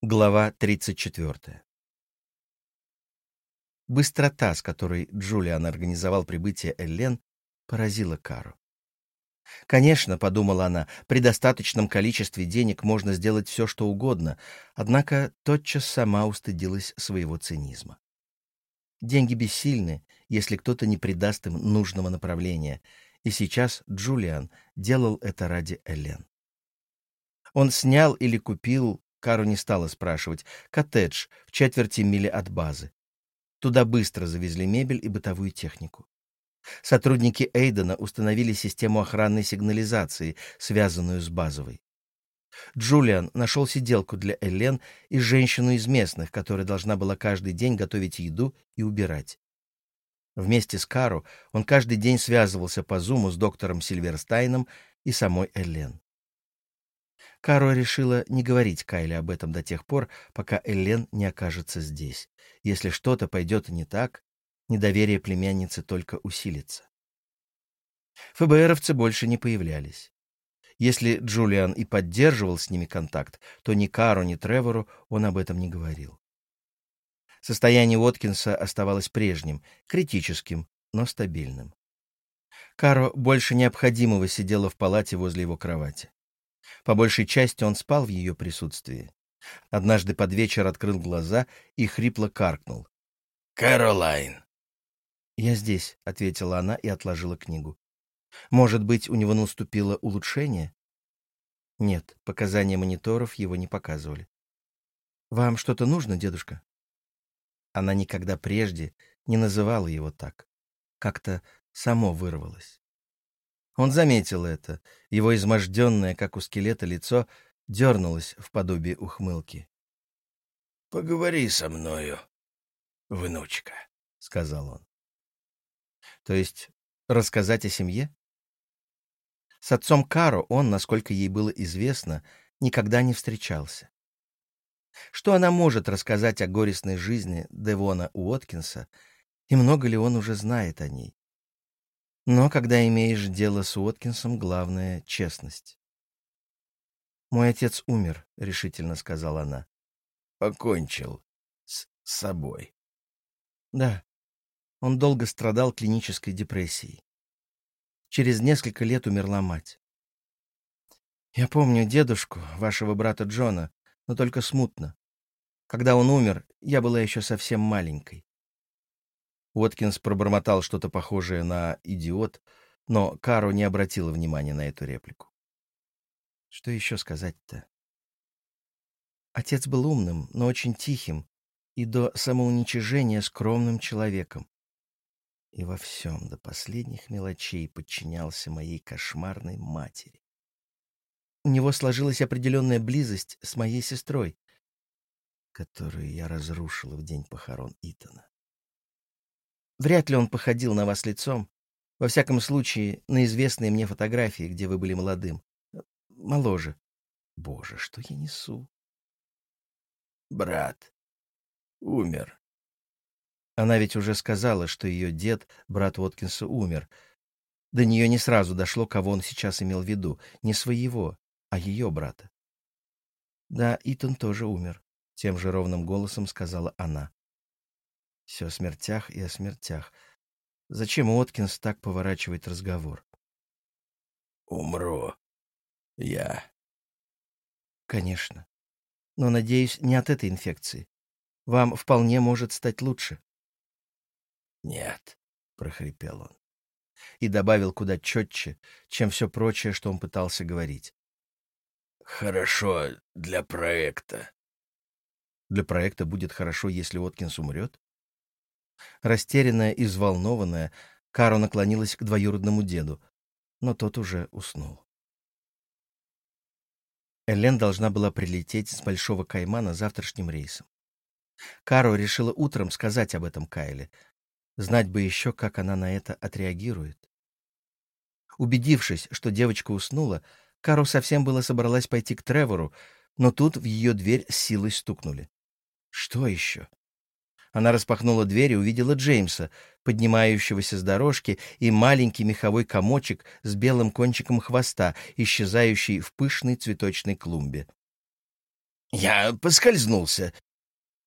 Глава 34. Быстрота, с которой Джулиан организовал прибытие Эллен, поразила Кару. Конечно, — подумала она, — при достаточном количестве денег можно сделать все, что угодно, однако тотчас сама устыдилась своего цинизма. Деньги бессильны, если кто-то не придаст им нужного направления, и сейчас Джулиан делал это ради Эллен. Он снял или купил Кару не стала спрашивать. Коттедж в четверти мили от базы. Туда быстро завезли мебель и бытовую технику. Сотрудники Эйдена установили систему охранной сигнализации, связанную с базовой. Джулиан нашел сиделку для Эллен и женщину из местных, которая должна была каждый день готовить еду и убирать. Вместе с Кару он каждый день связывался по зуму с доктором Сильверстайном и самой Эллен. Каро решила не говорить Кайле об этом до тех пор, пока Эллен не окажется здесь. Если что-то пойдет не так, недоверие племянницы только усилится. ФБРовцы больше не появлялись. Если Джулиан и поддерживал с ними контакт, то ни Кару, ни Тревору он об этом не говорил. Состояние Уоткинса оставалось прежним, критическим, но стабильным. Каро больше необходимого сидела в палате возле его кровати. По большей части он спал в ее присутствии. Однажды под вечер открыл глаза и хрипло каркнул. «Кэролайн!» «Я здесь», — ответила она и отложила книгу. «Может быть, у него наступило улучшение?» Нет, показания мониторов его не показывали. «Вам что-то нужно, дедушка?» Она никогда прежде не называла его так. Как-то само вырвалось. Он заметил это. Его изможденное, как у скелета, лицо дернулось в подобие ухмылки. — Поговори со мною, внучка, — сказал он. — То есть рассказать о семье? С отцом Каро он, насколько ей было известно, никогда не встречался. Что она может рассказать о горестной жизни Девона Уоткинса, и много ли он уже знает о ней? Но когда имеешь дело с Уоткинсом, главное — честность. «Мой отец умер», — решительно сказала она. «Покончил с собой». «Да. Он долго страдал клинической депрессией. Через несколько лет умерла мать. Я помню дедушку, вашего брата Джона, но только смутно. Когда он умер, я была еще совсем маленькой. Уоткинс пробормотал что-то похожее на «идиот», но Каро не обратила внимания на эту реплику. Что еще сказать-то? Отец был умным, но очень тихим и до самоуничижения скромным человеком. И во всем до последних мелочей подчинялся моей кошмарной матери. У него сложилась определенная близость с моей сестрой, которую я разрушила в день похорон Итана. Вряд ли он походил на вас лицом. Во всяком случае, на известные мне фотографии, где вы были молодым. Моложе. Боже, что я несу? Брат. Умер. Она ведь уже сказала, что ее дед, брат Уоткинса, умер. До нее не сразу дошло, кого он сейчас имел в виду. Не своего, а ее брата. Да, Итан тоже умер, — тем же ровным голосом сказала она. Все о смертях и о смертях. Зачем Уоткинс так поворачивает разговор? «Умру. Я». «Конечно. Но, надеюсь, не от этой инфекции. Вам вполне может стать лучше». «Нет», — прохрипел он. И добавил куда четче, чем все прочее, что он пытался говорить. «Хорошо для проекта». «Для проекта будет хорошо, если Уоткинс умрет?» Растерянная и взволнованная, Каро наклонилась к двоюродному деду, но тот уже уснул. Элен должна была прилететь с Большого Каймана завтрашним рейсом. Каро решила утром сказать об этом Кайле. Знать бы еще, как она на это отреагирует. Убедившись, что девочка уснула, Каро совсем было собралась пойти к Тревору, но тут в ее дверь силой стукнули. Что еще? Она распахнула дверь и увидела Джеймса, поднимающегося с дорожки, и маленький меховой комочек с белым кончиком хвоста, исчезающий в пышной цветочной клумбе. Я поскользнулся.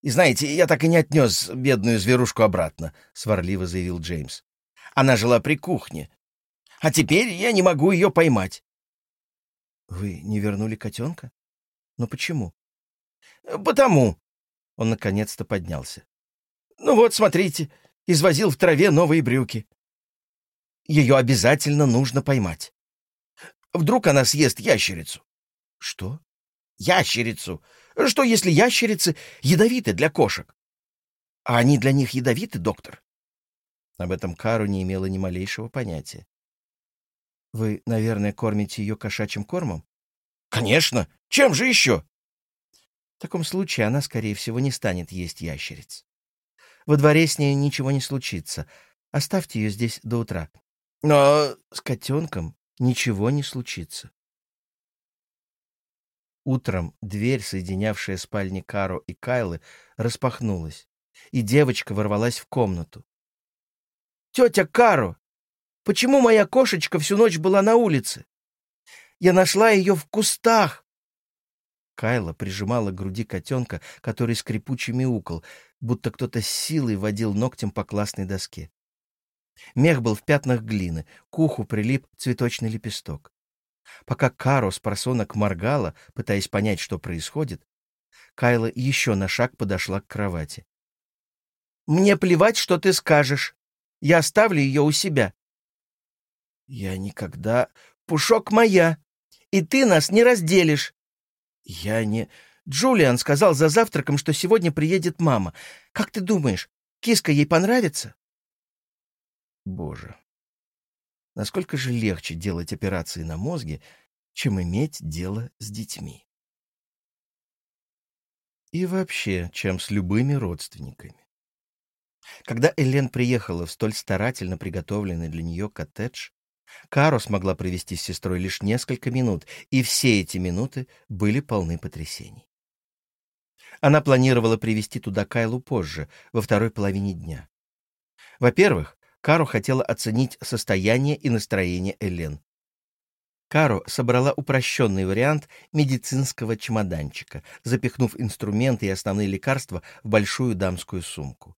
И знаете, я так и не отнес бедную зверушку обратно, — сварливо заявил Джеймс. Она жила при кухне. А теперь я не могу ее поймать. Вы не вернули котенка? Но почему? Потому. Он наконец-то поднялся. Ну вот, смотрите, извозил в траве новые брюки. Ее обязательно нужно поймать. Вдруг она съест ящерицу. Что? Ящерицу. Что, если ящерицы ядовиты для кошек? А они для них ядовиты, доктор? Об этом Кару не имела ни малейшего понятия. Вы, наверное, кормите ее кошачьим кормом? Конечно. Чем же еще? В таком случае она, скорее всего, не станет есть ящериц. Во дворе с ней ничего не случится. Оставьте ее здесь до утра. Но с котенком ничего не случится. Утром дверь, соединявшая спальни Каро и Кайлы, распахнулась, и девочка ворвалась в комнату. «Тетя Каро, почему моя кошечка всю ночь была на улице? Я нашла ее в кустах!» Кайла прижимала к груди котенка, который скрипуче мяукал, будто кто-то с силой водил ногтем по классной доске. Мех был в пятнах глины, к уху прилип цветочный лепесток. Пока Каро с просонок моргала, пытаясь понять, что происходит, Кайла еще на шаг подошла к кровати. «Мне плевать, что ты скажешь. Я оставлю ее у себя». «Я никогда...» «Пушок моя, и ты нас не разделишь». «Я не...» «Джулиан сказал за завтраком, что сегодня приедет мама. Как ты думаешь, киска ей понравится?» Боже, насколько же легче делать операции на мозге, чем иметь дело с детьми. И вообще, чем с любыми родственниками. Когда Элен приехала в столь старательно приготовленный для нее коттедж, Каро смогла провести с сестрой лишь несколько минут, и все эти минуты были полны потрясений. Она планировала привести туда Кайлу позже, во второй половине дня. Во-первых, Каро хотела оценить состояние и настроение Элен. Каро собрала упрощенный вариант медицинского чемоданчика, запихнув инструменты и основные лекарства в большую дамскую сумку.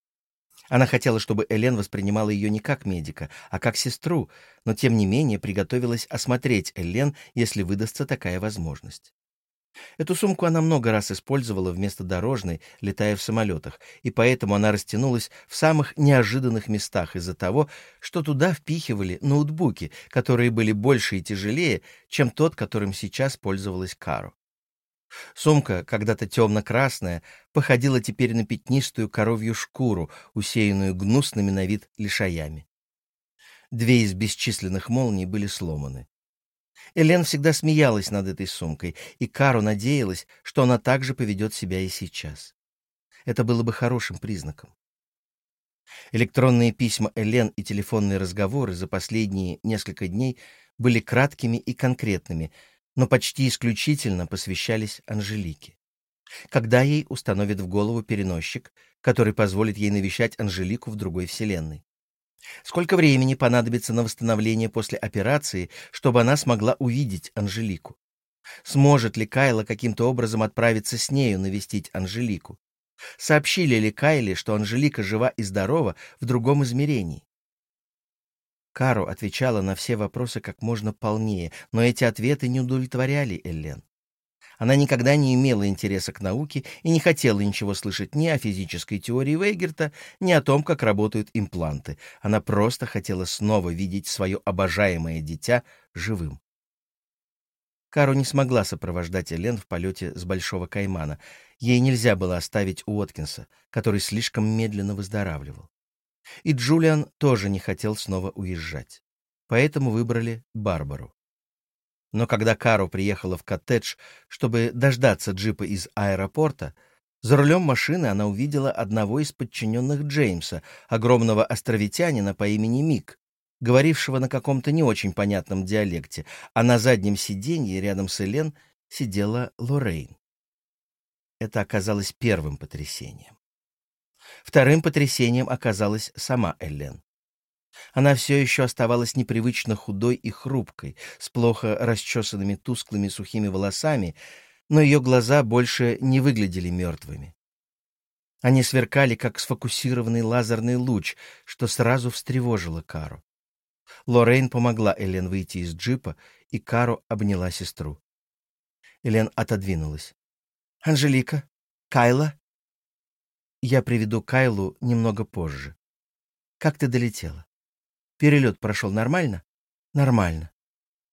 Она хотела, чтобы Элен воспринимала ее не как медика, а как сестру, но тем не менее приготовилась осмотреть Элен, если выдастся такая возможность. Эту сумку она много раз использовала вместо дорожной, летая в самолетах, и поэтому она растянулась в самых неожиданных местах из-за того, что туда впихивали ноутбуки, которые были больше и тяжелее, чем тот, которым сейчас пользовалась Кару. Сумка, когда-то темно-красная, походила теперь на пятнистую коровью шкуру, усеянную гнусными на вид лишаями. Две из бесчисленных молний были сломаны. Элен всегда смеялась над этой сумкой, и Кару надеялась, что она также поведет себя и сейчас. Это было бы хорошим признаком. Электронные письма Элен и телефонные разговоры за последние несколько дней были краткими и конкретными, но почти исключительно посвящались Анжелике. Когда ей установят в голову переносчик, который позволит ей навещать Анжелику в другой вселенной? Сколько времени понадобится на восстановление после операции, чтобы она смогла увидеть Анжелику? Сможет ли Кайла каким-то образом отправиться с нею навестить Анжелику? Сообщили ли Кайле, что Анжелика жива и здорова в другом измерении? Кару отвечала на все вопросы как можно полнее, но эти ответы не удовлетворяли Эллен. Она никогда не имела интереса к науке и не хотела ничего слышать ни о физической теории Вейгерта, ни о том, как работают импланты. Она просто хотела снова видеть свое обожаемое дитя живым. Кару не смогла сопровождать Элен в полете с Большого Каймана. Ей нельзя было оставить Уоткинса, который слишком медленно выздоравливал. И Джулиан тоже не хотел снова уезжать. Поэтому выбрали Барбару. Но когда Кару приехала в коттедж, чтобы дождаться джипа из аэропорта, за рулем машины она увидела одного из подчиненных Джеймса, огромного островитянина по имени Мик, говорившего на каком-то не очень понятном диалекте, а на заднем сиденье рядом с Элен сидела Лоррейн. Это оказалось первым потрясением. Вторым потрясением оказалась сама Элен. Она все еще оставалась непривычно худой и хрупкой, с плохо расчесанными тусклыми сухими волосами, но ее глаза больше не выглядели мертвыми. Они сверкали, как сфокусированный лазерный луч, что сразу встревожило Кару. Лоррейн помогла Элен выйти из джипа, и Кару обняла сестру. Элен отодвинулась. «Анжелика? Кайла?» «Я приведу Кайлу немного позже. Как ты долетела? Перелет прошел нормально?» «Нормально.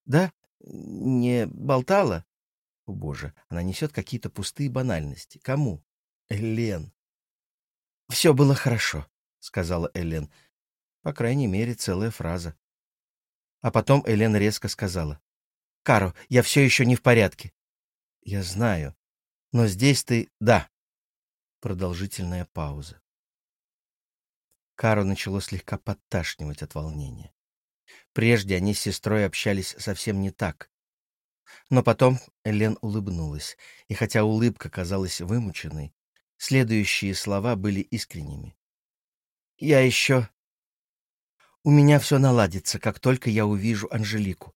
Да? Не болтала?» О, боже, она несет какие-то пустые банальности. Кому? Элен. «Все было хорошо», — сказала Элен. По крайней мере, целая фраза. А потом Элен резко сказала. «Каро, я все еще не в порядке». «Я знаю. Но здесь ты...» «Да». Продолжительная пауза. Каро начало слегка подташнивать от волнения. Прежде они с сестрой общались совсем не так. Но потом Элен улыбнулась, и хотя улыбка казалась вымученной, следующие слова были искренними. «Я еще у меня все наладится, как только я увижу Анжелику.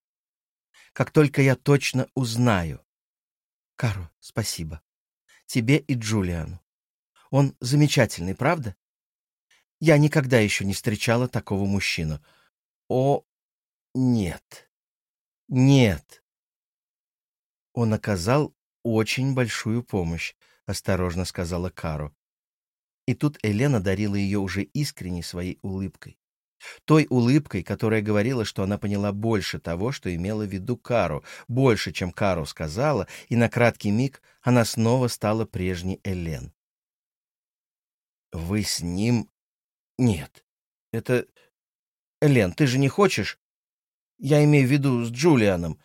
Как только я точно узнаю. Каро, спасибо. Тебе и Джулиану. Он замечательный, правда? Я никогда еще не встречала такого мужчину. О, нет. Нет. Он оказал очень большую помощь, осторожно сказала Каро. И тут Елена дарила ее уже искренней своей улыбкой. Той улыбкой, которая говорила, что она поняла больше того, что имела в виду Кару, больше, чем Кару сказала, и на краткий миг она снова стала прежней Элен. «Вы с ним...» «Нет. Это... Элен, ты же не хочешь?» «Я имею в виду с Джулианом».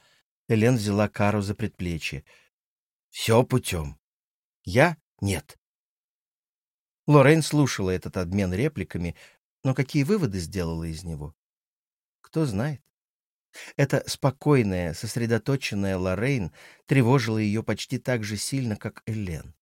Элен взяла Кару за предплечье. «Все путем. Я — нет». Лорен слушала этот обмен репликами, но какие выводы сделала из него? Кто знает. Эта спокойная, сосредоточенная Лоррейн тревожила ее почти так же сильно, как Элен.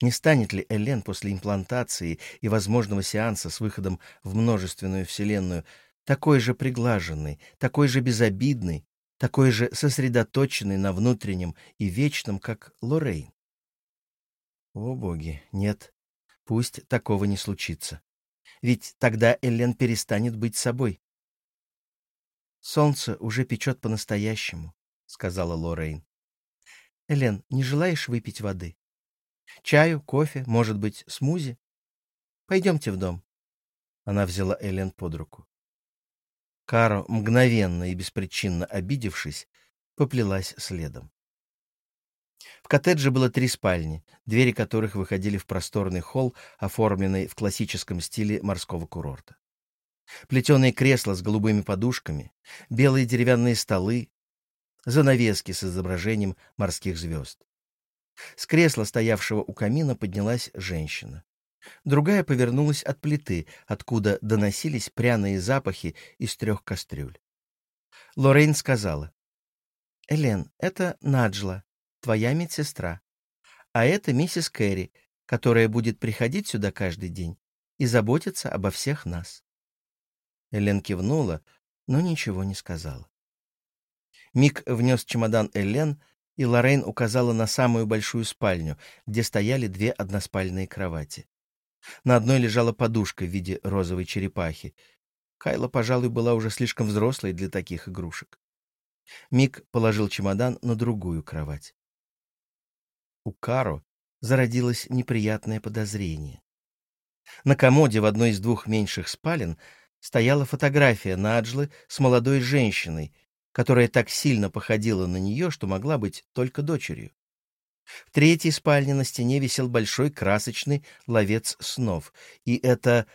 Не станет ли Элен после имплантации и возможного сеанса с выходом в множественную вселенную такой же приглаженной, такой же безобидной, такой же сосредоточенной на внутреннем и вечном, как Лоррейн? О, боги, нет, пусть такого не случится ведь тогда Эллен перестанет быть собой. «Солнце уже печет по-настоящему», — сказала Лоррейн. «Элен, не желаешь выпить воды? Чаю, кофе, может быть, смузи? Пойдемте в дом». Она взяла Элен под руку. Каро, мгновенно и беспричинно обидевшись, поплелась следом. В коттедже было три спальни, двери которых выходили в просторный холл, оформленный в классическом стиле морского курорта. Плетеные кресла с голубыми подушками, белые деревянные столы, занавески с изображением морских звезд. С кресла, стоявшего у камина, поднялась женщина. Другая повернулась от плиты, откуда доносились пряные запахи из трех кастрюль. Лоррейн сказала. «Элен, это Наджла, твоя медсестра. А это миссис Кэрри, которая будет приходить сюда каждый день и заботиться обо всех нас. Элен кивнула, но ничего не сказала. Мик внес чемодан Элен, и Лоррейн указала на самую большую спальню, где стояли две односпальные кровати. На одной лежала подушка в виде розовой черепахи. Кайла, пожалуй, была уже слишком взрослой для таких игрушек. Мик положил чемодан на другую кровать у Каро зародилось неприятное подозрение. На комоде в одной из двух меньших спален стояла фотография Наджлы с молодой женщиной, которая так сильно походила на нее, что могла быть только дочерью. В третьей спальне на стене висел большой красочный ловец снов, и это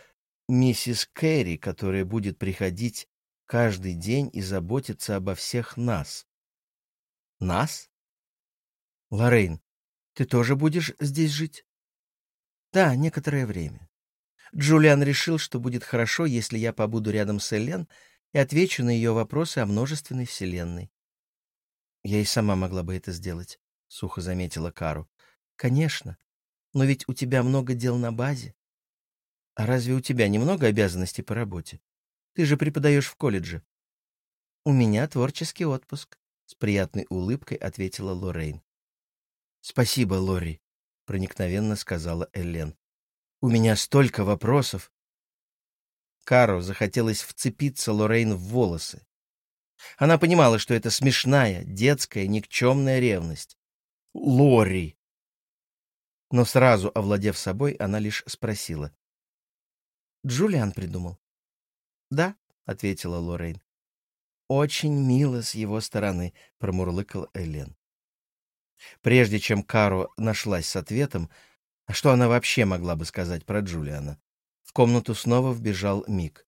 миссис Кэрри, которая будет приходить каждый день и заботиться обо всех нас. Нас? Лоррейн, ты тоже будешь здесь жить? Да, некоторое время. Джулиан решил, что будет хорошо, если я побуду рядом с Элен и отвечу на ее вопросы о множественной вселенной. Я и сама могла бы это сделать, — сухо заметила Кару. Конечно, но ведь у тебя много дел на базе. А разве у тебя немного обязанностей по работе? Ты же преподаешь в колледже. У меня творческий отпуск, — с приятной улыбкой ответила Лоррейн. «Спасибо, Лори», — проникновенно сказала Эллен. «У меня столько вопросов». Кару захотелось вцепиться Лоррейн в волосы. Она понимала, что это смешная, детская, никчемная ревность. «Лори!» Но сразу, овладев собой, она лишь спросила. «Джулиан придумал?» «Да», — ответила Лоррейн. «Очень мило с его стороны», — промурлыкал Элен. Прежде чем Каро нашлась с ответом, а что она вообще могла бы сказать про Джулиана, комнату снова вбежал Мик.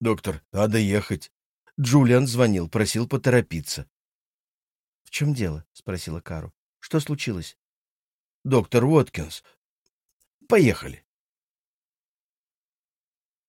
«Доктор, надо ехать. Джулиан звонил, просил поторопиться». «В чем дело?» — спросила Кару. «Что случилось?» «Доктор Уоткинс. Поехали».